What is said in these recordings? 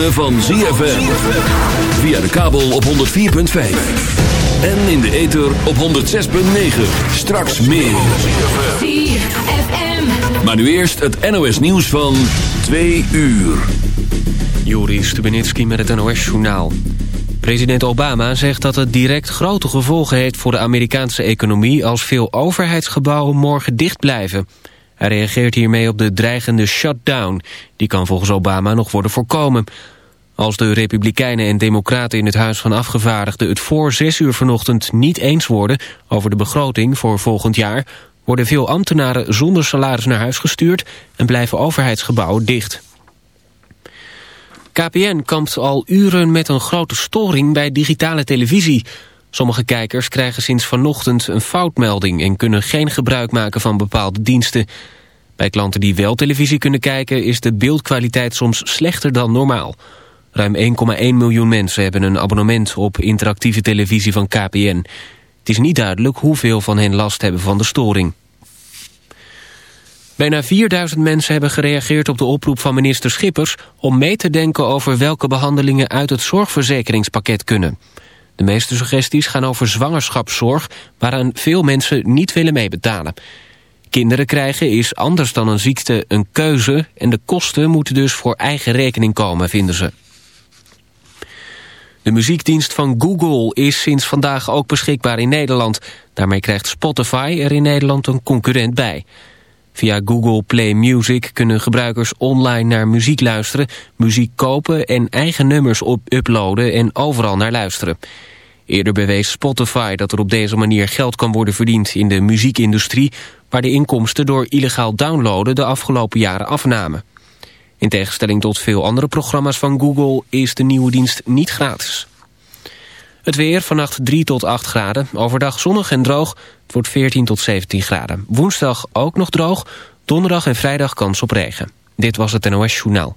ritme van ZFM. Via de kabel op 104.5. En in de ether op 106.9. Straks meer. ZFM. Maar nu eerst het NOS nieuws van 2 uur. Juri Stubenitski met het NOS-journaal. President Obama zegt dat het direct grote gevolgen heeft voor de Amerikaanse economie... als veel overheidsgebouwen morgen dicht blijven. Hij reageert hiermee op de dreigende shutdown. Die kan volgens Obama nog worden voorkomen. Als de Republikeinen en Democraten in het Huis van Afgevaardigden... het voor zes uur vanochtend niet eens worden over de begroting voor volgend jaar... worden veel ambtenaren zonder salaris naar huis gestuurd... en blijven overheidsgebouwen dicht. KPN kampt al uren met een grote storing bij digitale televisie. Sommige kijkers krijgen sinds vanochtend een foutmelding... en kunnen geen gebruik maken van bepaalde diensten. Bij klanten die wel televisie kunnen kijken... is de beeldkwaliteit soms slechter dan normaal. Ruim 1,1 miljoen mensen hebben een abonnement op interactieve televisie van KPN. Het is niet duidelijk hoeveel van hen last hebben van de storing. Bijna 4000 mensen hebben gereageerd op de oproep van minister Schippers... om mee te denken over welke behandelingen uit het zorgverzekeringspakket kunnen. De meeste suggesties gaan over zwangerschapszorg... waaraan veel mensen niet willen meebetalen. Kinderen krijgen is anders dan een ziekte een keuze... en de kosten moeten dus voor eigen rekening komen, vinden ze. De muziekdienst van Google is sinds vandaag ook beschikbaar in Nederland. Daarmee krijgt Spotify er in Nederland een concurrent bij... Via Google Play Music kunnen gebruikers online naar muziek luisteren, muziek kopen en eigen nummers op uploaden en overal naar luisteren. Eerder bewees Spotify dat er op deze manier geld kan worden verdiend in de muziekindustrie, waar de inkomsten door illegaal downloaden de afgelopen jaren afnamen. In tegenstelling tot veel andere programma's van Google is de nieuwe dienst niet gratis. Het weer, vannacht 3 tot 8 graden. Overdag zonnig en droog. Het wordt 14 tot 17 graden. Woensdag ook nog droog. Donderdag en vrijdag kans op regen. Dit was het NOS Journaal.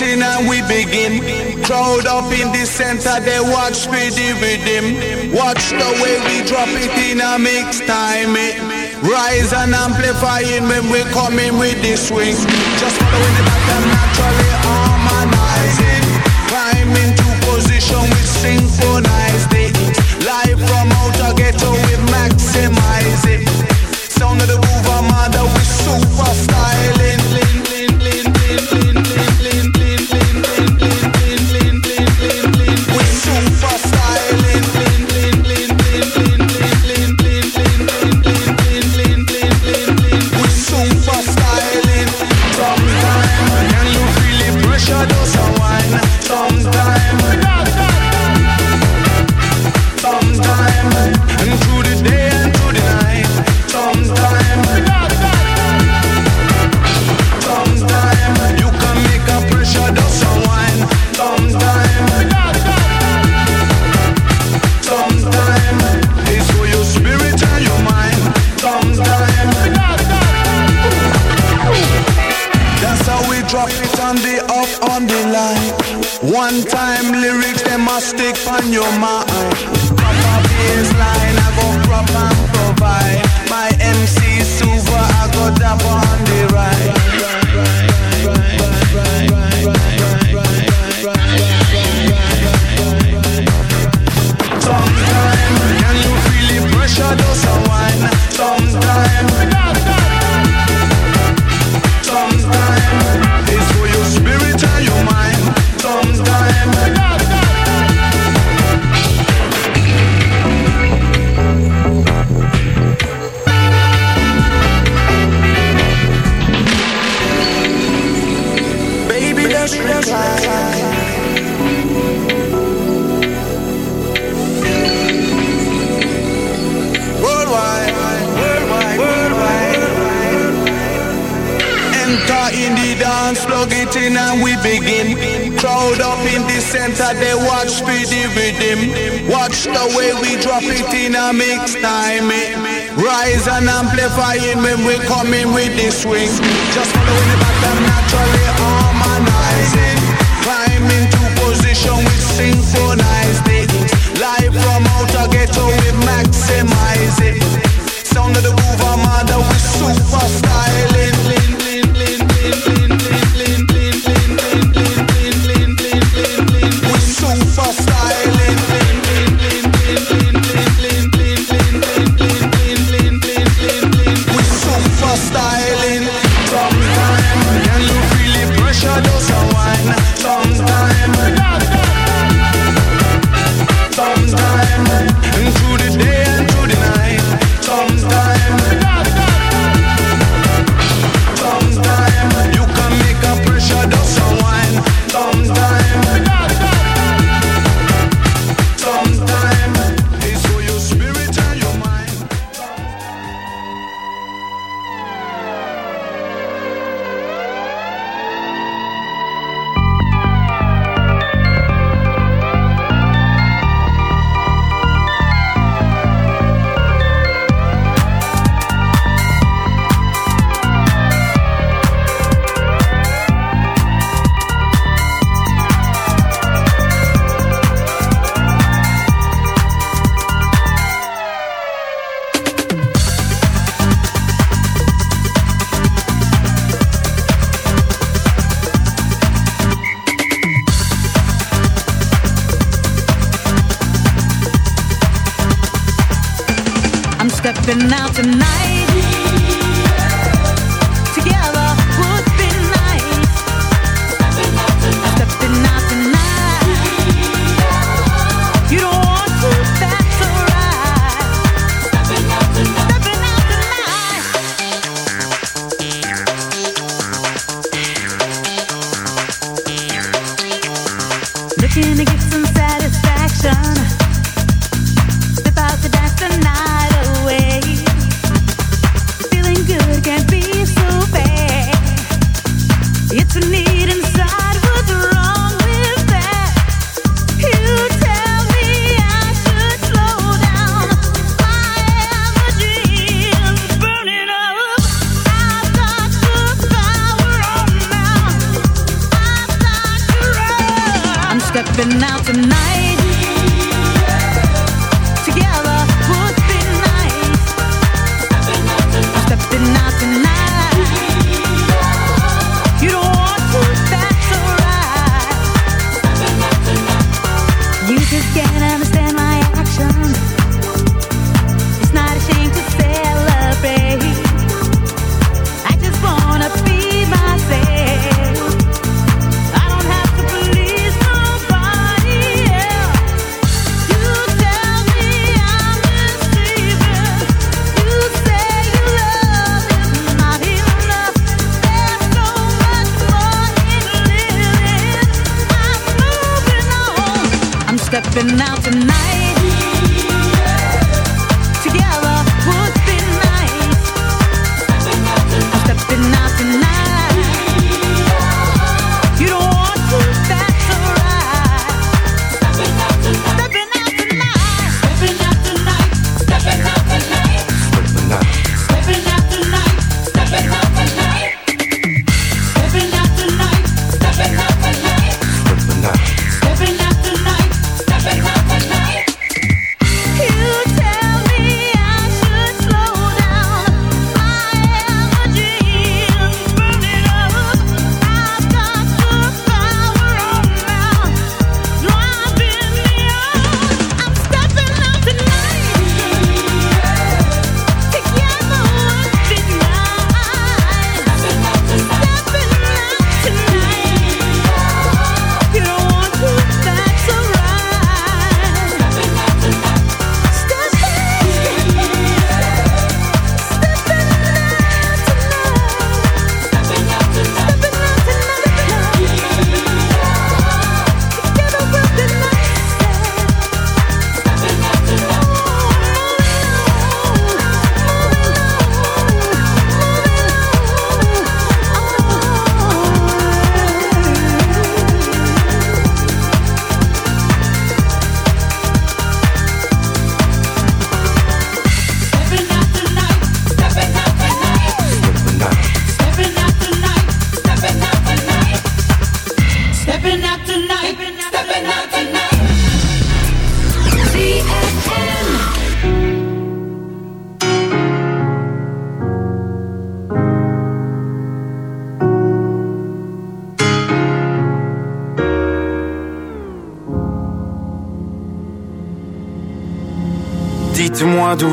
meeting and we begin. Crowd up in the center, they watch me with him. Watch the way we drop it in a mix time. It. Rise and amplifying when we coming with the swing. Just following the pattern naturally harmonizing. Climb into position with synchronize. your mind. center, they watch for the rhythm. Watch the way we drop it in a mix time. it. Rise and amplify amplifying when we come in with the swing. Just follow it back, I'm naturally harmonizing. Climb into position with synchronized it. Live from outer ghetto, we maximize it. Sound of the groove, I'm under with superstar. style.